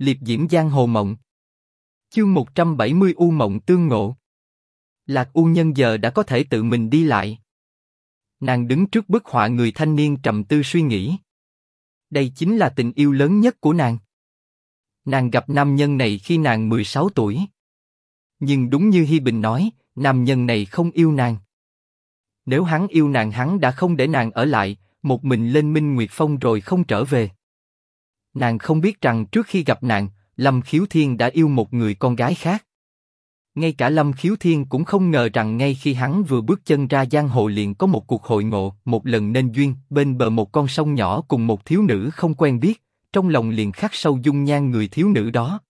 liệp diễm giang hồ mộng. Chương 170 U mộng tương ngộ. Lạc U nhân giờ đã có thể tự mình đi lại. Nàng đứng trước bức họa người thanh niên trầm tư suy nghĩ. Đây chính là tình yêu lớn nhất của nàng. Nàng gặp nam nhân này khi nàng 16 tuổi. Nhưng đúng như Hi Bình nói, nam nhân này không yêu nàng. Nếu hắn yêu nàng hắn đã không để nàng ở lại, một mình lên Minh Nguyệt Phong rồi không trở về. Nàng không biết rằng trước khi gặp nàng, Lâm Khiếu Thiên đã yêu một người con gái khác. Ngay cả Lâm Khiếu Thiên cũng không ngờ rằng ngay khi hắn vừa bước chân ra giang hồ liền có một cuộc hội ngộ, một lần nên duyên, bên bờ một con sông nhỏ cùng một thiếu nữ không quen biết, trong lòng liền khắc sâu dung nhan người thiếu nữ đó.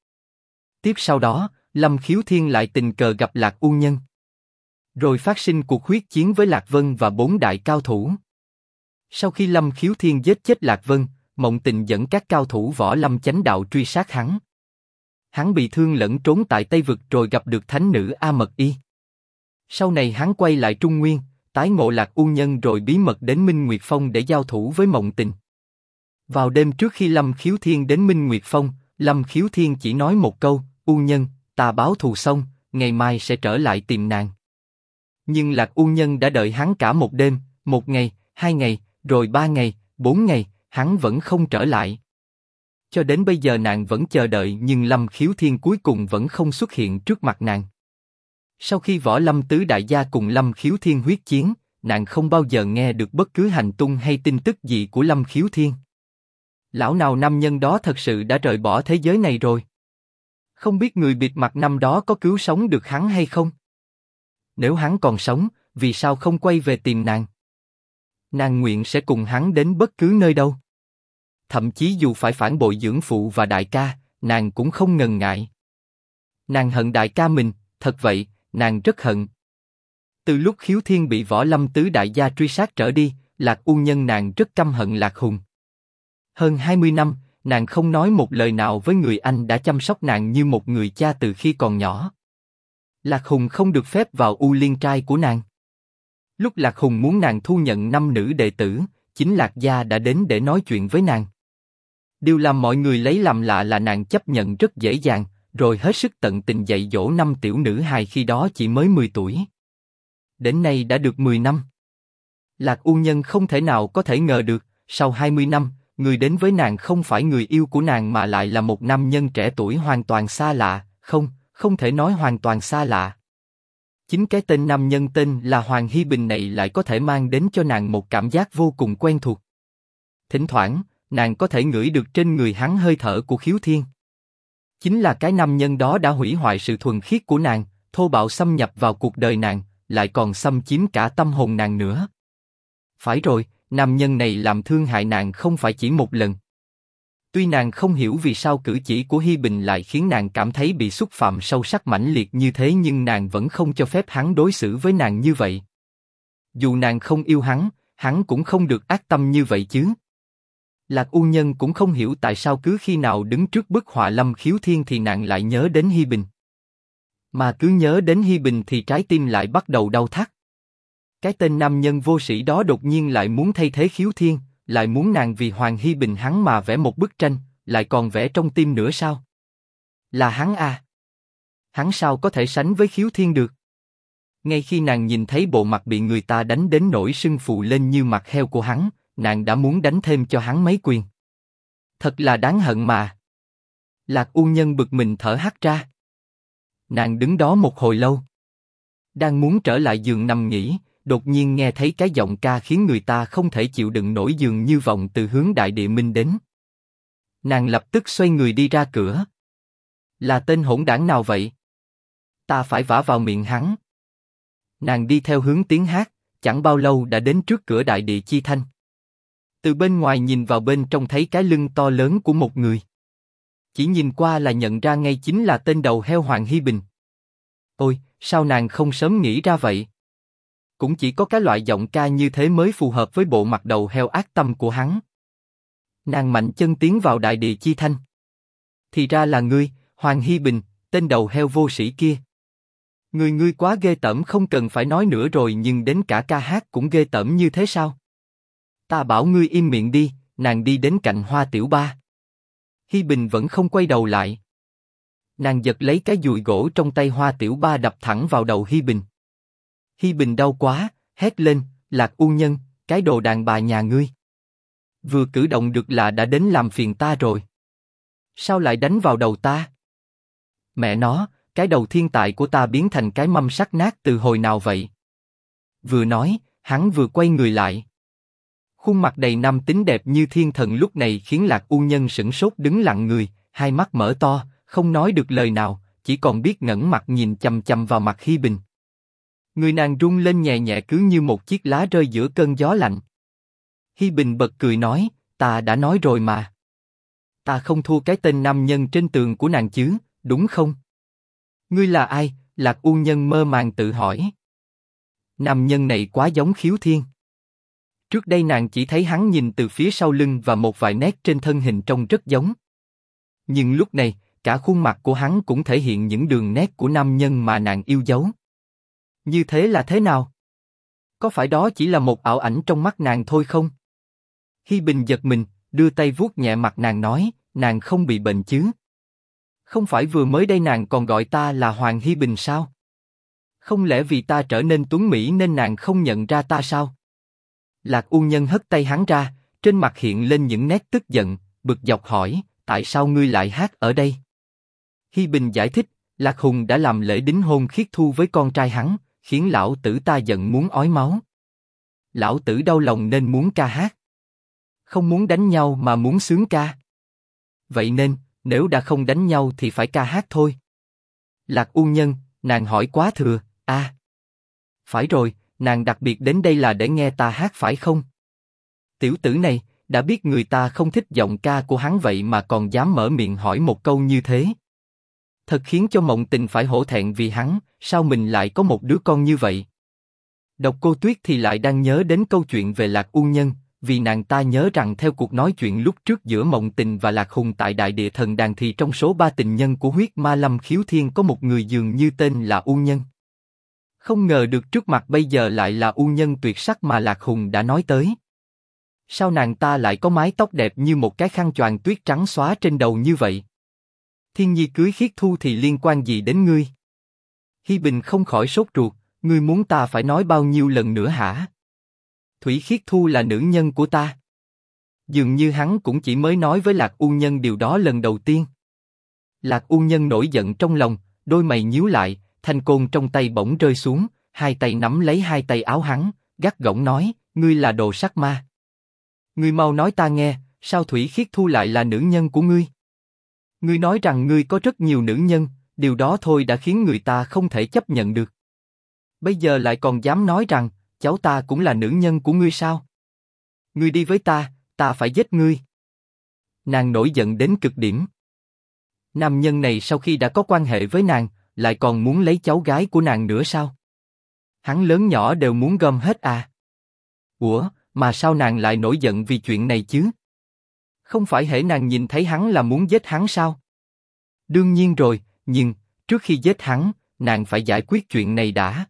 Tiếp sau đó, Lâm Khiếu Thiên lại tình cờ gặp Lạc U Nhân. Rồi phát sinh cuộc huyết chiến với Lạc Vân và bốn đại cao thủ. Sau khi Lâm Khiếu Thiên giết chết Lạc Vân, Mộng Tình dẫn các cao thủ võ lâm chánh đạo truy sát hắn. Hắn bị thương lẫn trốn tại Tây Vực rồi gặp được thánh nữ A Mật Y. Sau này hắn quay lại Trung Nguyên, tái ngộ Lạc U Nhân rồi bí mật đến Minh Nguyệt Phong để giao thủ với Mộng Tình. Vào đêm trước khi Lâm Khiếu Thiên đến Minh Nguyệt Phong, Lâm Khiếu Thiên chỉ nói một câu, U Nhân, ta báo thù xong, ngày mai sẽ trở lại tìm nàng. Nhưng Lạc U Nhân đã đợi hắn cả một đêm, một ngày, hai ngày, rồi ba ngày, bốn ngày, hắn vẫn không trở lại. Cho đến bây giờ nàng vẫn chờ đợi nhưng Lâm Khiếu Thiên cuối cùng vẫn không xuất hiện trước mặt nàng. Sau khi võ lâm tứ đại gia cùng Lâm Khiếu Thiên huyết chiến, nàng không bao giờ nghe được bất cứ hành tung hay tin tức gì của Lâm Khiếu Thiên. Lão nào nam nhân đó thật sự đã rời bỏ thế giới này rồi. Không biết người bịt mặt năm đó có cứu sống được hắn hay không? Nếu hắn còn sống, vì sao không quay về tìm nàng? Nàng nguyện sẽ cùng hắn đến bất cứ nơi đâu. Thậm chí dù phải phản bội dưỡng phụ và đại ca, nàng cũng không ngần ngại. Nàng hận đại ca mình, thật vậy, nàng rất hận. Từ lúc khiếu thiên bị võ lâm tứ đại gia truy sát trở đi, lạc u nhân nàng rất căm hận lạc hùng. Hơn 20 năm, nàng không nói một lời nào với người anh đã chăm sóc nàng như một người cha từ khi còn nhỏ. Lạc Hùng không được phép vào u liên trai của nàng. Lúc Lạc Hùng muốn nàng thu nhận năm nữ đệ tử, chính Lạc Gia đã đến để nói chuyện với nàng. Điều làm mọi người lấy làm lạ là nàng chấp nhận rất dễ dàng, rồi hết sức tận tình dạy dỗ năm tiểu nữ hài khi đó chỉ mới 10 tuổi. Đến nay đã được 10 năm. Lạc U Nhân không thể nào có thể ngờ được, sau 20 năm, người đến với nàng không phải người yêu của nàng mà lại là một nam nhân trẻ tuổi hoàn toàn xa lạ, không, không thể nói hoàn toàn xa lạ. Chính cái tên nam nhân tên là Hoàng Hy Bình này lại có thể mang đến cho nàng một cảm giác vô cùng quen thuộc. Thỉnh thoảng, nàng có thể ngửi được trên người hắn hơi thở của khiếu thiên. Chính là cái nam nhân đó đã hủy hoại sự thuần khiết của nàng, thô bạo xâm nhập vào cuộc đời nàng, lại còn xâm chiếm cả tâm hồn nàng nữa. Phải rồi, nam nhân này làm thương hại nàng không phải chỉ một lần. Tuy nàng không hiểu vì sao cử chỉ của Hi Bình lại khiến nàng cảm thấy bị xúc phạm sâu sắc mãnh liệt như thế nhưng nàng vẫn không cho phép hắn đối xử với nàng như vậy. Dù nàng không yêu hắn, hắn cũng không được ác tâm như vậy chứ. Lạc U Nhân cũng không hiểu tại sao cứ khi nào đứng trước bức họa lâm khiếu thiên thì nàng lại nhớ đến Hi Bình. Mà cứ nhớ đến Hi Bình thì trái tim lại bắt đầu đau thắt. Cái tên nam nhân vô sĩ đó đột nhiên lại muốn thay thế khiếu thiên, lại muốn nàng vì Hoàng Hy Bình hắn mà vẽ một bức tranh, lại còn vẽ trong tim nữa sao? Là hắn à? Hắn sao có thể sánh với khiếu thiên được? Ngay khi nàng nhìn thấy bộ mặt bị người ta đánh đến nổi sưng phù lên như mặt heo của hắn, nàng đã muốn đánh thêm cho hắn mấy quyền. Thật là đáng hận mà. Lạc U Nhân bực mình thở hắt ra. Nàng đứng đó một hồi lâu. Đang muốn trở lại giường nằm nghỉ, đột nhiên nghe thấy cái giọng ca khiến người ta không thể chịu đựng nổi giường như vọng từ hướng đại địa minh đến. Nàng lập tức xoay người đi ra cửa. Là tên hỗn đảng nào vậy? Ta phải vả vào miệng hắn. Nàng đi theo hướng tiếng hát, chẳng bao lâu đã đến trước cửa đại địa chi thanh. Từ bên ngoài nhìn vào bên trong thấy cái lưng to lớn của một người. Chỉ nhìn qua là nhận ra ngay chính là tên đầu heo Hoàng Hy Bình. Ôi, sao nàng không sớm nghĩ ra vậy? Cũng chỉ có cái loại giọng ca như thế mới phù hợp với bộ mặt đầu heo ác tâm của hắn. Nàng mạnh chân tiến vào đại địa chi thanh. Thì ra là ngươi, Hoàng Hy Bình, tên đầu heo vô sĩ kia. Người ngươi quá ghê tởm không cần phải nói nữa rồi nhưng đến cả ca hát cũng ghê tởm như thế sao? Ta bảo ngươi im miệng đi, nàng đi đến cạnh hoa tiểu ba. Hi Bình vẫn không quay đầu lại. Nàng giật lấy cái dùi gỗ trong tay Hoa Tiểu Ba đập thẳng vào đầu Hi Bình. Hi Bình đau quá, hét lên, Lạc U Nhân, cái đồ đàn bà nhà ngươi. Vừa cử động được là đã đến làm phiền ta rồi. Sao lại đánh vào đầu ta? Mẹ nó, cái đầu thiên tài của ta biến thành cái mâm sắt nát từ hồi nào vậy? Vừa nói, hắn vừa quay người lại. Khuôn mặt đầy năm tính đẹp như thiên thần lúc này khiến Lạc U Nhân sững sốt đứng lặng người, hai mắt mở to, không nói được lời nào, chỉ còn biết ngẩn mặt nhìn chầm chầm vào mặt Hi Bình. Người nàng rung lên nhẹ nhẹ cứ như một chiếc lá rơi giữa cơn gió lạnh. Hi Bình bật cười nói, ta đã nói rồi mà. Ta không thua cái tên nam nhân trên tường của nàng chứ, đúng không? Ngươi là ai? Lạc U Nhân mơ màng tự hỏi. Nam nhân này quá giống khiếu thiên. Trước đây nàng chỉ thấy hắn nhìn từ phía sau lưng và một vài nét trên thân hình trông rất giống. Nhưng lúc này, cả khuôn mặt của hắn cũng thể hiện những đường nét của nam nhân mà nàng yêu dấu. Như thế là thế nào? Có phải đó chỉ là một ảo ảnh trong mắt nàng thôi không? Hi Bình giật mình, đưa tay vuốt nhẹ mặt nàng nói, nàng không bị bệnh chứ? Không phải vừa mới đây nàng còn gọi ta là Hoàng Hi Bình sao? Không lẽ vì ta trở nên tuấn mỹ nên nàng không nhận ra ta sao? Lạc U Nhân hất tay hắn ra, trên mặt hiện lên những nét tức giận, bực dọc hỏi, tại sao ngươi lại hát ở đây? Hi Bình giải thích, Lạc Hùng đã làm lễ đính hôn khiết thu với con trai hắn, khiến lão tử ta giận muốn ói máu. Lão tử đau lòng nên muốn ca hát. Không muốn đánh nhau mà muốn sướng ca. Vậy nên, nếu đã không đánh nhau thì phải ca hát thôi. Lạc U Nhân, nàng hỏi quá thừa, a. À, phải rồi, nàng đặc biệt đến đây là để nghe ta hát phải không? Tiểu tử này, đã biết người ta không thích giọng ca của hắn vậy mà còn dám mở miệng hỏi một câu như thế. Thật khiến cho mộng tình phải hổ thẹn vì hắn, sao mình lại có một đứa con như vậy? Độc cô Tuyết thì lại đang nhớ đến câu chuyện về Lạc U Nhân, vì nàng ta nhớ rằng theo cuộc nói chuyện lúc trước giữa Mộng Tình và Lạc Hùng tại Đại Địa Thần Đàn thì trong số ba tình nhân của huyết ma lâm khiếu thiên có một người dường như tên là U Nhân. Không ngờ được trước mặt bây giờ lại là U Nhân tuyệt sắc mà Lạc Hùng đã nói tới. Sao nàng ta lại có mái tóc đẹp như một cái khăn choàng tuyết trắng xóa trên đầu như vậy? Thiên Nhi cưới khiết thu thì liên quan gì đến ngươi? Hi Bình không khỏi sốt ruột, ngươi muốn ta phải nói bao nhiêu lần nữa hả? Thủy Khiết Thu là nữ nhân của ta. Dường như hắn cũng chỉ mới nói với Lạc U Nhân điều đó lần đầu tiên. Lạc U Nhân nổi giận trong lòng, đôi mày nhíu lại, thanh côn trong tay bỗng rơi xuống, hai tay nắm lấy hai tay áo hắn, gắt gỏng nói, ngươi là đồ sắc ma. Ngươi mau nói ta nghe, sao Thủy Khiết Thu lại là nữ nhân của ngươi? Ngươi nói rằng ngươi có rất nhiều nữ nhân, điều đó thôi đã khiến người ta không thể chấp nhận được. Bây giờ lại còn dám nói rằng cháu ta cũng là nữ nhân của ngươi sao? Ngươi đi với ta, ta phải giết ngươi. Nàng nổi giận đến cực điểm. Nam nhân này sau khi đã có quan hệ với nàng, lại còn muốn lấy cháu gái của nàng nữa sao? Hắn lớn nhỏ đều muốn gom hết à? Ủa, mà sao nàng lại nổi giận vì chuyện này chứ? Không phải hễ nàng nhìn thấy hắn là muốn giết hắn sao? Đương nhiên rồi, nhưng trước khi giết hắn, nàng phải giải quyết chuyện này đã.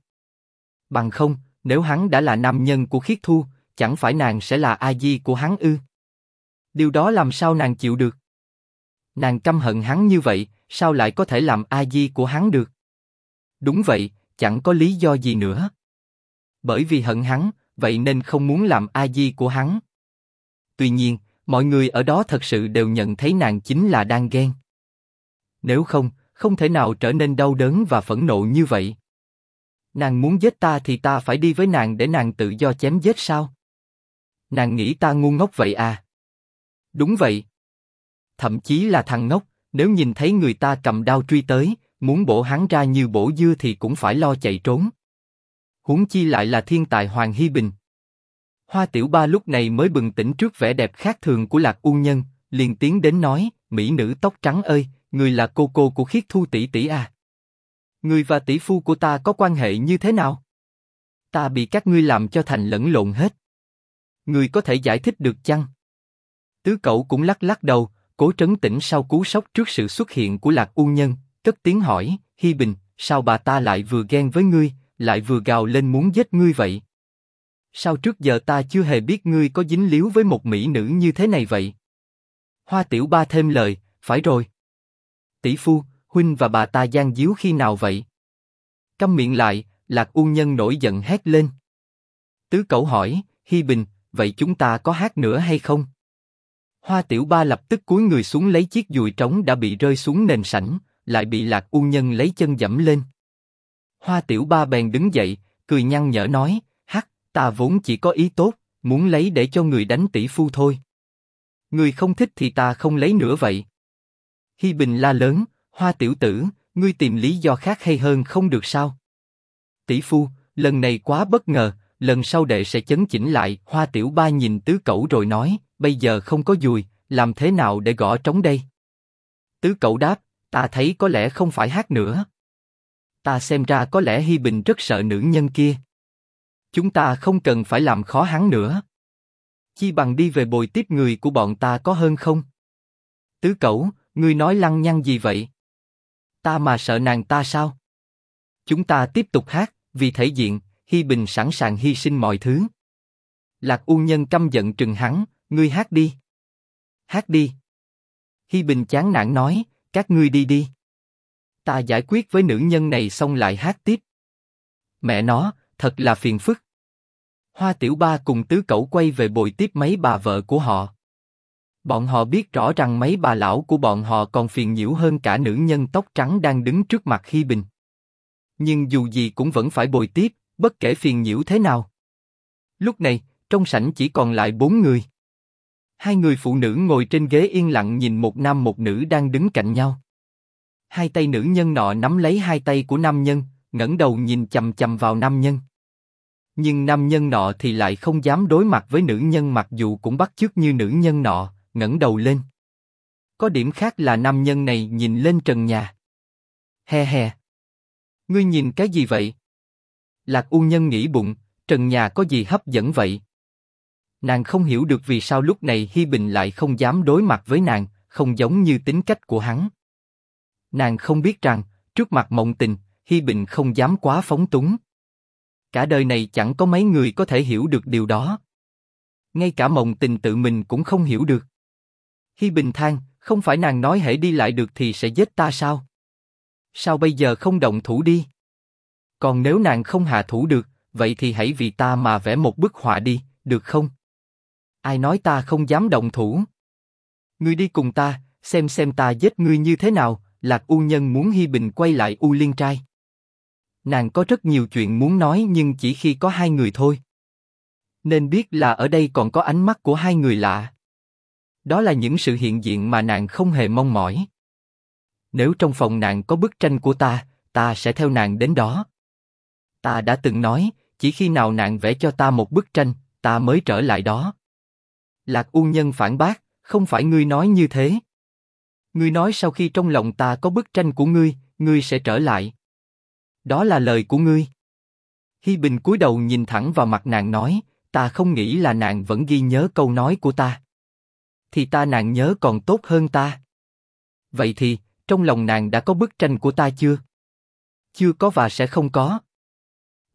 Bằng không, nếu hắn đã là nam nhân của khiết thu, chẳng phải nàng sẽ là a di của hắn ư? Điều đó làm sao nàng chịu được? Nàng căm hận hắn như vậy, sao lại có thể làm a di của hắn được? Đúng vậy, chẳng có lý do gì nữa. Bởi vì hận hắn, vậy nên không muốn làm a di của hắn. Tuy nhiên, mọi người ở đó thật sự đều nhận thấy nàng chính là đang ghen. Nếu không, không thể nào trở nên đau đớn và phẫn nộ như vậy. Nàng muốn giết ta thì ta phải đi với nàng để nàng tự do chém giết sao? Nàng nghĩ ta ngu ngốc vậy à? Đúng vậy. Thậm chí là thằng ngốc, nếu nhìn thấy người ta cầm đao truy tới, muốn bổ hắn ra như bổ dưa thì cũng phải lo chạy trốn. Huống chi lại là thiên tài Hoàng Hy Bình. Hoa Tiểu Ba lúc này mới bừng tỉnh trước vẻ đẹp khác thường của Lạc U Nhân, liền tiến đến nói, mỹ nữ tóc trắng ơi, người là cô cô của Khiết Thu tỷ tỷ à? Người và tỷ phu của ta có quan hệ như thế nào? Ta bị các ngươi làm cho thành lẫn lộn hết. Người có thể giải thích được chăng? Tứ cậu cũng lắc lắc đầu, cố trấn tĩnh sau cú sốc trước sự xuất hiện của lạc u nhân, cất tiếng hỏi, Hi Bình, sao bà ta lại vừa ghen với ngươi, lại vừa gào lên muốn giết ngươi vậy? Sao trước giờ ta chưa hề biết ngươi có dính líu với một mỹ nữ như thế này vậy? Hoa Tiểu Ba thêm lời, phải rồi. Tỷ phu, huynh và bà ta gian díu khi nào vậy? Câm miệng lại, Lạc U Nhân nổi giận hét lên. Tứ Cẩu hỏi, Hi Bình, vậy chúng ta có hát nữa hay không? Hoa Tiểu Ba lập tức cúi người xuống lấy chiếc dùi trống đã bị rơi xuống nền sảnh, lại bị Lạc U Nhân lấy chân dẫm lên. Hoa Tiểu Ba bèn đứng dậy, cười nhăn nhở nói, ta vốn chỉ có ý tốt, muốn lấy để cho người đánh tỷ phu thôi. Người không thích thì ta không lấy nữa vậy. Hi Bình la lớn, Hoa Tiểu Tử, ngươi tìm lý do khác hay hơn không được sao? Tỷ phu, lần này quá bất ngờ, lần sau đệ sẽ chấn chỉnh lại. Hoa Tiểu Ba nhìn tứ cậu rồi nói, bây giờ không có dùi, làm thế nào để gõ trống đây? Tứ Cậu đáp, ta thấy có lẽ không phải hát nữa. Ta xem ra có lẽ Hi Bình rất sợ nữ nhân kia. Chúng ta không cần phải làm khó hắn nữa. Chi bằng đi về bồi tiếp người của bọn ta có hơn không? Tứ cẩu, ngươi nói lăng nhăng gì vậy? Ta mà sợ nàng ta sao? Chúng ta tiếp tục hát, vì thể diện, Hi Bình sẵn sàng hy sinh mọi thứ. Lạc U Nhân căm giận trừng hắn, ngươi hát đi. Hát đi. Hi Bình chán nản nói, các ngươi đi đi. Ta giải quyết với nữ nhân này xong lại hát tiếp. Mẹ nó, thật là phiền phức. Hoa Tiểu Ba cùng tứ cậu quay về bồi tiếp mấy bà vợ của họ. Bọn họ biết rõ rằng mấy bà lão của bọn họ còn phiền nhiễu hơn cả nữ nhân tóc trắng đang đứng trước mặt Hi Bình. Nhưng dù gì cũng vẫn phải bồi tiếp, bất kể phiền nhiễu thế nào. Lúc này, trong sảnh chỉ còn lại bốn người. Hai người phụ nữ ngồi trên ghế yên lặng nhìn một nam một nữ đang đứng cạnh nhau. Hai tay nữ nhân nọ nắm lấy hai tay của nam nhân, ngẩng đầu nhìn chầm chầm vào nam nhân. Nhưng nam nhân nọ thì lại không dám đối mặt với nữ nhân mặc dù cũng bắt chước như nữ nhân nọ, ngẩng đầu lên. Có điểm khác là nam nhân này nhìn lên trần nhà. He he. Ngươi nhìn cái gì vậy? Lạc U Nhân nghĩ bụng, trần nhà có gì hấp dẫn vậy? Nàng không hiểu được vì sao lúc này Hi Bình lại không dám đối mặt với nàng, không giống như tính cách của hắn. Nàng không biết rằng, trước mặt mộng tình, Hi Bình không dám quá phóng túng. Cả đời này chẳng có mấy người có thể hiểu được điều đó. Ngay cả mộng tình tự mình cũng không hiểu được. Hi Bình than, không phải nàng nói hãy đi lại được thì sẽ giết ta sao? Sao bây giờ không động thủ đi? Còn nếu nàng không hạ thủ được, vậy thì hãy vì ta mà vẽ một bức họa đi, được không? Ai nói ta không dám động thủ? Ngươi đi cùng ta, xem xem ta giết ngươi như thế nào. Lạc U Nhân muốn Hi Bình quay lại U Liên trai. Nàng có rất nhiều chuyện muốn nói nhưng chỉ khi có hai người thôi. Nên biết là ở đây còn có ánh mắt của hai người lạ. Đó là những sự hiện diện mà nàng không hề mong mỏi. Nếu trong phòng nàng có bức tranh của ta, ta sẽ theo nàng đến đó. Ta đã từng nói, chỉ khi nào nàng vẽ cho ta một bức tranh, ta mới trở lại đó. Lạc U Nhân phản bác, không phải ngươi nói như thế. Ngươi nói sau khi trong lòng ta có bức tranh của ngươi, ngươi sẽ trở lại. Đó là lời của ngươi. Hi Bình cúi đầu nhìn thẳng vào mặt nàng nói, ta không nghĩ là nàng vẫn ghi nhớ câu nói của ta. Thì ta nàng nhớ còn tốt hơn ta. Vậy thì, trong lòng nàng đã có bức tranh của ta chưa? Chưa có và sẽ không có.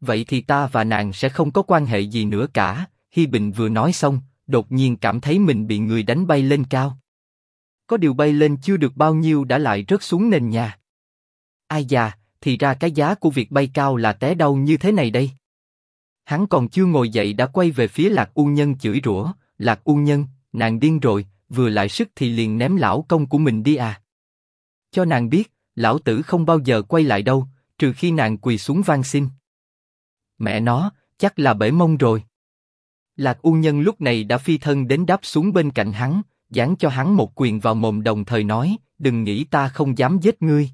Vậy thì ta và nàng sẽ không có quan hệ gì nữa cả. Hi Bình vừa nói xong, đột nhiên cảm thấy mình bị người đánh bay lên cao. Có điều bay lên chưa được bao nhiêu đã lại rớt xuống nền nhà. Ai già, thì ra cái giá của việc bay cao là té đau như thế này đây. Hắn còn chưa ngồi dậy đã quay về phía Lạc U Nhân chửi rủa, Lạc U Nhân, nàng điên rồi, vừa lại sức thì liền ném lão công của mình đi à. Cho nàng biết, lão tử không bao giờ quay lại đâu, trừ khi nàng quỳ xuống van xin. Mẹ nó, chắc là bể mông rồi. Lạc U Nhân lúc này đã phi thân đến đáp xuống bên cạnh hắn, giáng cho hắn một quyền vào mồm đồng thời nói, đừng nghĩ ta không dám giết ngươi.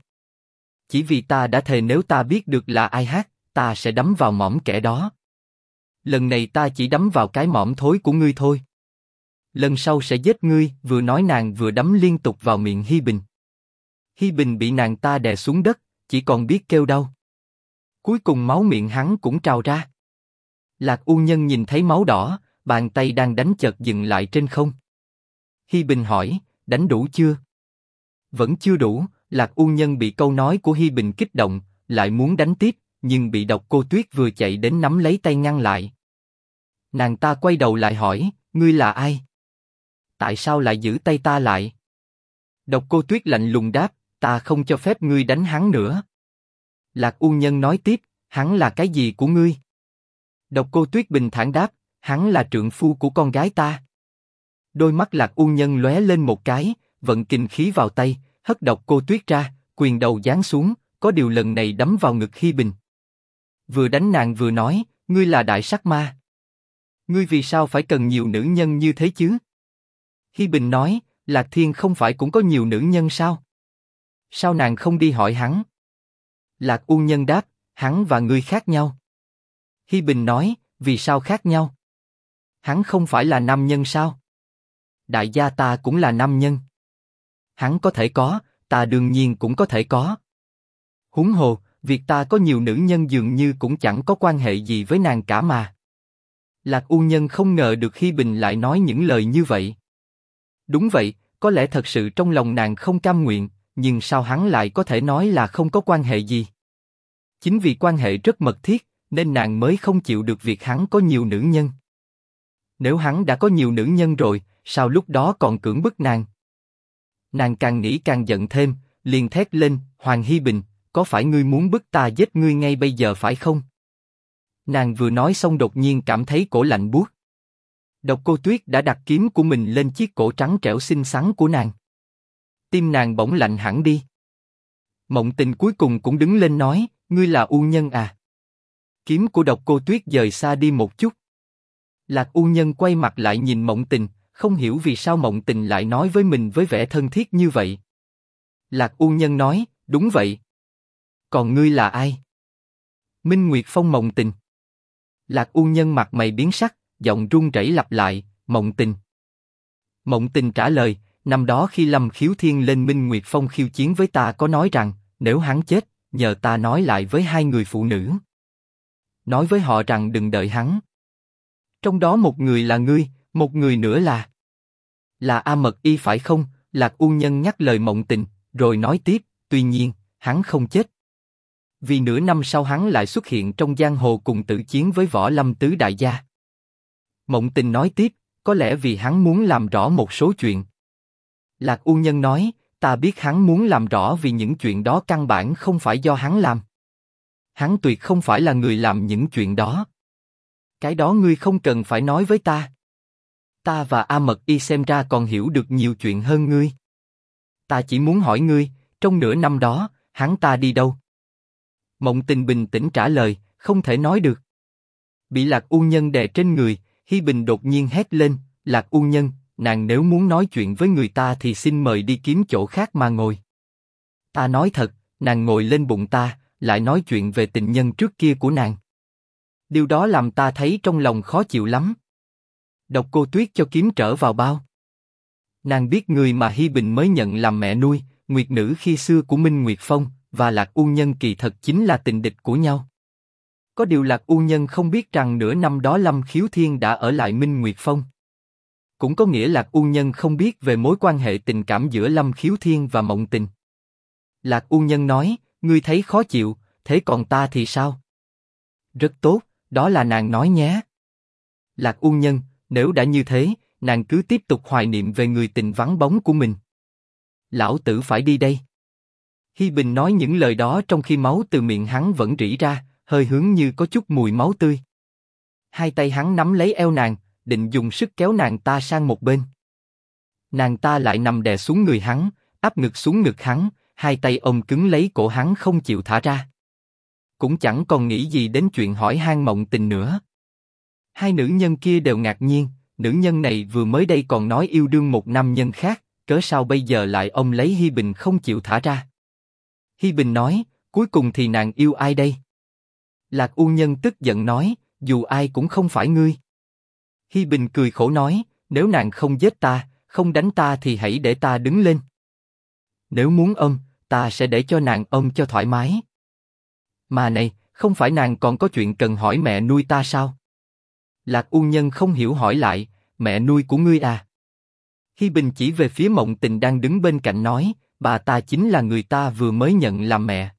Chỉ vì ta đã thề nếu ta biết được là ai hát, ta sẽ đấm vào mõm kẻ đó. Lần này ta chỉ đấm vào cái mõm thối của ngươi thôi. Lần sau sẽ giết ngươi, vừa nói nàng vừa đấm liên tục vào miệng Hi Bình. Hi Bình bị nàng ta đè xuống đất, chỉ còn biết kêu đau. Cuối cùng máu miệng hắn cũng trào ra. Lạc U Nhân nhìn thấy máu đỏ, bàn tay đang đánh chợt dừng lại trên không. Hi Bình hỏi, đánh đủ chưa? Vẫn chưa đủ, Lạc U Nhân bị câu nói của Hi Bình kích động, lại muốn đánh tiếp, nhưng bị độc cô Tuyết vừa chạy đến nắm lấy tay ngăn lại. Nàng ta quay đầu lại hỏi, ngươi là ai? Tại sao lại giữ tay ta lại? Độc cô Tuyết lạnh lùng đáp, ta không cho phép ngươi đánh hắn nữa. Lạc U Nhân nói tiếp, hắn là cái gì của ngươi? Độc cô Tuyết bình thản đáp, hắn là trượng phu của con gái ta. Đôi mắt Lạc U Nhân lóe lên một cái, vận kình khí vào tay, hất độc cô Tuyết ra, quyền đầu giáng xuống, có điều lần này đấm vào ngực Hi Bình. Vừa đánh nàng vừa nói, ngươi là đại sắc ma. Ngươi vì sao phải cần nhiều nữ nhân như thế chứ? Hi Bình nói, Lạc Thiên không phải cũng có nhiều nữ nhân sao? Sao nàng không đi hỏi hắn? Lạc Uông Nhân đáp, hắn và ngươi khác nhau. Hi Bình nói, vì sao khác nhau? Hắn không phải là nam nhân sao? Đại gia ta cũng là nam nhân. Hắn có thể có, ta đương nhiên cũng có thể có. Húng hồ, việc ta có nhiều nữ nhân dường như cũng chẳng có quan hệ gì với nàng cả mà. Lạc U Nhân không ngờ được khi Bình lại nói những lời như vậy. Đúng vậy, có lẽ thật sự trong lòng nàng không cam nguyện, nhưng sao hắn lại có thể nói là không có quan hệ gì? Chính vì quan hệ rất mật thiết, nên nàng mới không chịu được việc hắn có nhiều nữ nhân. Nếu hắn đã có nhiều nữ nhân rồi, sao lúc đó còn cưỡng bức nàng? Nàng càng nghĩ càng giận thêm, liền thét lên, Hoàng Hy Bình, có phải ngươi muốn bức ta giết ngươi ngay bây giờ phải không? Nàng vừa nói xong đột nhiên cảm thấy cổ lạnh buốt. Độc Cô Tuyết đã đặt kiếm của mình lên chiếc cổ trắng trẻo xinh xắn của nàng. Tim nàng bỗng lạnh hẳn đi. Mộng Tình cuối cùng cũng đứng lên nói, ngươi là U Nhân à? Kiếm của Độc Cô Tuyết dời xa đi một chút. Lạc U Nhân quay mặt lại nhìn Mộng Tình, không hiểu vì sao Mộng Tình lại nói với mình với vẻ thân thiết như vậy. Lạc U Nhân nói, đúng vậy. Còn ngươi là ai? Minh Nguyệt Phong Mộng Tình. Lạc U Nhân mặt mày biến sắc, giọng run rẩy lặp lại, Mộng Tình. Mộng Tình trả lời, năm đó khi Lâm Khiếu Thiên lên Minh Nguyệt Phong khiêu chiến với ta có nói rằng, nếu hắn chết, nhờ ta nói lại với hai người phụ nữ. Nói với họ rằng đừng đợi hắn. Trong đó một người là ngươi, một người nữa là... Là A Mật Y phải không? Lạc U Nhân nhắc lời Mộng Tình, rồi nói tiếp, tuy nhiên, hắn không chết. Vì nửa năm sau hắn lại xuất hiện trong giang hồ cùng tự chiến với võ lâm tứ đại gia. Mộng tình nói tiếp, có lẽ vì hắn muốn làm rõ một số chuyện. Lạc U Nhân nói, ta biết hắn muốn làm rõ vì những chuyện đó căn bản không phải do hắn làm. Hắn tuyệt không phải là người làm những chuyện đó. Cái đó ngươi không cần phải nói với ta. Ta và A Mật Y xem ra còn hiểu được nhiều chuyện hơn ngươi. Ta chỉ muốn hỏi ngươi, trong nửa năm đó, hắn ta đi đâu? Mộng Tình bình tĩnh trả lời, không thể nói được. Bị Lạc U Nhân đè trên người, Hi Bình đột nhiên hét lên, Lạc U Nhân, nàng nếu muốn nói chuyện với người ta thì xin mời đi kiếm chỗ khác mà ngồi. Ta nói thật, nàng ngồi lên bụng ta, lại nói chuyện về tình nhân trước kia của nàng. Điều đó làm ta thấy trong lòng khó chịu lắm. Độc cô Tuyết cho kiếm trở vào bao. Nàng biết người mà Hi Bình mới nhận làm mẹ nuôi, Nguyệt nữ khi xưa của Minh Nguyệt Phong và Lạc U Nhân kỳ thật chính là tình địch của nhau. Có điều Lạc U Nhân không biết rằng nửa năm đó Lâm Khiếu Thiên đã ở lại Minh Nguyệt Phong. Cũng có nghĩa Lạc U Nhân không biết về mối quan hệ tình cảm giữa Lâm Khiếu Thiên và Mộng Tình. Lạc U Nhân nói, ngươi thấy khó chịu, thế còn ta thì sao? Rất tốt, đó là nàng nói nhé. Lạc U Nhân, nếu đã như thế, nàng cứ tiếp tục hoài niệm về người tình vắng bóng của mình. Lão tử phải đi đây. Hi Bình nói những lời đó trong khi máu từ miệng hắn vẫn rỉ ra, hơi hướng như có chút mùi máu tươi. Hai tay hắn nắm lấy eo nàng, định dùng sức kéo nàng ta sang một bên. Nàng ta lại nằm đè xuống người hắn, áp ngực xuống ngực hắn, hai tay ôm cứng lấy cổ hắn không chịu thả ra. Cũng chẳng còn nghĩ gì đến chuyện hỏi han mộng tình nữa. Hai nữ nhân kia đều ngạc nhiên, nữ nhân này vừa mới đây còn nói yêu đương một nam nhân khác, cớ sao bây giờ lại ông lấy Hi Bình không chịu thả ra. Hi Bình nói, cuối cùng thì nàng yêu ai đây? Lạc U Nhân tức giận nói, dù ai cũng không phải ngươi. Hi Bình cười khổ nói, nếu nàng không giết ta, không đánh ta thì hãy để ta đứng lên. Nếu muốn ôm, ta sẽ để cho nàng ôm cho thoải mái. Mà này, không phải nàng còn có chuyện cần hỏi mẹ nuôi ta sao? Lạc U Nhân không hiểu hỏi lại, mẹ nuôi của ngươi à? Hi Bình chỉ về phía Mộng Tình đang đứng bên cạnh nói, bà ta chính là người ta vừa mới nhận làm mẹ.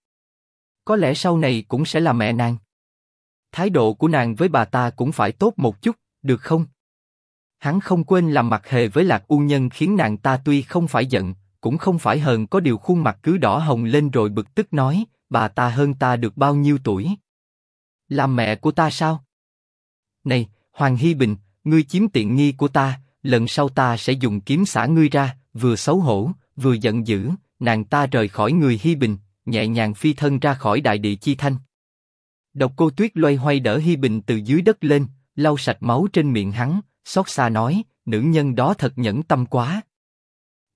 Có lẽ sau này cũng sẽ là mẹ nàng. Thái độ của nàng với bà ta cũng phải tốt một chút, được không? Hắn không quên làm mặt hề với Lạc U Nhân khiến nàng ta tuy không phải giận, cũng không phải hờn có điều khuôn mặt cứ đỏ hồng lên rồi bực tức nói, bà ta hơn ta được bao nhiêu tuổi? Làm mẹ của ta sao? Này, Hoàng Hy Bình, ngươi chiếm tiện nghi của ta, lần sau ta sẽ dùng kiếm xả ngươi ra, vừa xấu hổ, vừa giận dữ, nàng ta rời khỏi người Hy Bình, nhẹ nhàng phi thân ra khỏi đại địa chi thanh. Độc cô Tuyết loay hoay đỡ Hy Bình từ dưới đất lên, lau sạch máu trên miệng hắn, xót xa nói, nữ nhân đó thật nhẫn tâm quá.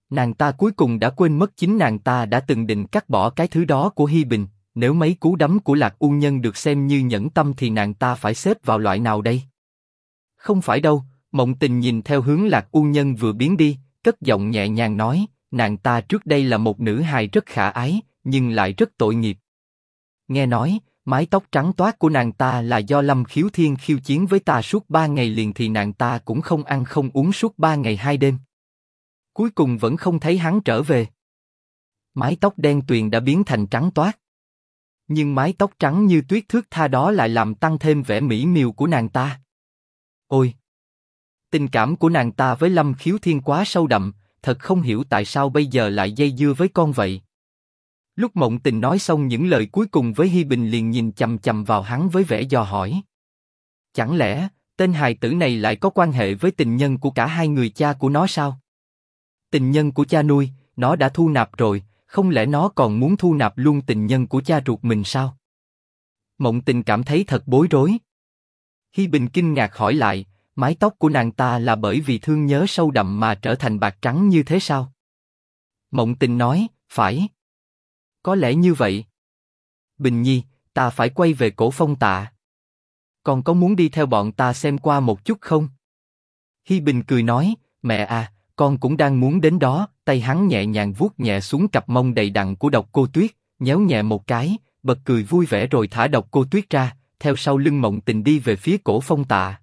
Nàng ta cuối cùng đã quên mất chính nàng ta đã từng định cắt bỏ cái thứ đó của Hy Bình, nếu mấy cú đấm của Lạc U Nhân được xem như nhẫn tâm thì nàng ta phải xếp vào loại nào đây? Không phải đâu, Mộng Tình nhìn theo hướng Lạc U Nhân vừa biến đi, cất giọng nhẹ nhàng nói, nàng ta trước đây là một nữ hài rất khả ái, nhưng lại rất tội nghiệp. Nghe nói, mái tóc trắng toát của nàng ta là do Lâm Khiếu Thiên khiêu chiến với ta suốt ba ngày liền thì nàng ta cũng không ăn không uống suốt ba ngày hai đêm. Cuối cùng vẫn không thấy hắn trở về. Mái tóc đen tuyền đã biến thành trắng toát. Nhưng mái tóc trắng như tuyết thước tha đó lại làm tăng thêm vẻ mỹ miều của nàng ta. Ôi! Tình cảm của nàng ta với Lâm Khiếu Thiên quá sâu đậm, thật không hiểu tại sao bây giờ lại dây dưa với con vậy. Lúc Mộng Tình nói xong những lời cuối cùng với Hi Bình liền nhìn chầm chầm vào hắn với vẻ dò hỏi. Chẳng lẽ tên hài tử này lại có quan hệ với tình nhân của cả hai người cha của nó sao? Tình nhân của cha nuôi, nó đã thu nạp rồi, không lẽ nó còn muốn thu nạp luôn tình nhân của cha ruột mình sao? Mộng Tình cảm thấy thật bối rối. Hi Bình kinh ngạc hỏi lại, mái tóc của nàng ta là bởi vì thương nhớ sâu đậm mà trở thành bạc trắng như thế sao? Mộng Tình nói, phải. Có lẽ như vậy. Bình Nhi, ta phải quay về cổ phong tạ. Còn có muốn đi theo bọn ta xem qua một chút không? Hi Bình cười nói, mẹ à, con cũng đang muốn đến đó. Tay hắn nhẹ nhàng vuốt nhẹ xuống cặp mông đầy đặn của độc cô Tuyết, nhéo nhẹ một cái, bật cười vui vẻ rồi thả độc cô Tuyết ra, theo sau lưng mộng tình đi về phía cổ phong tạ.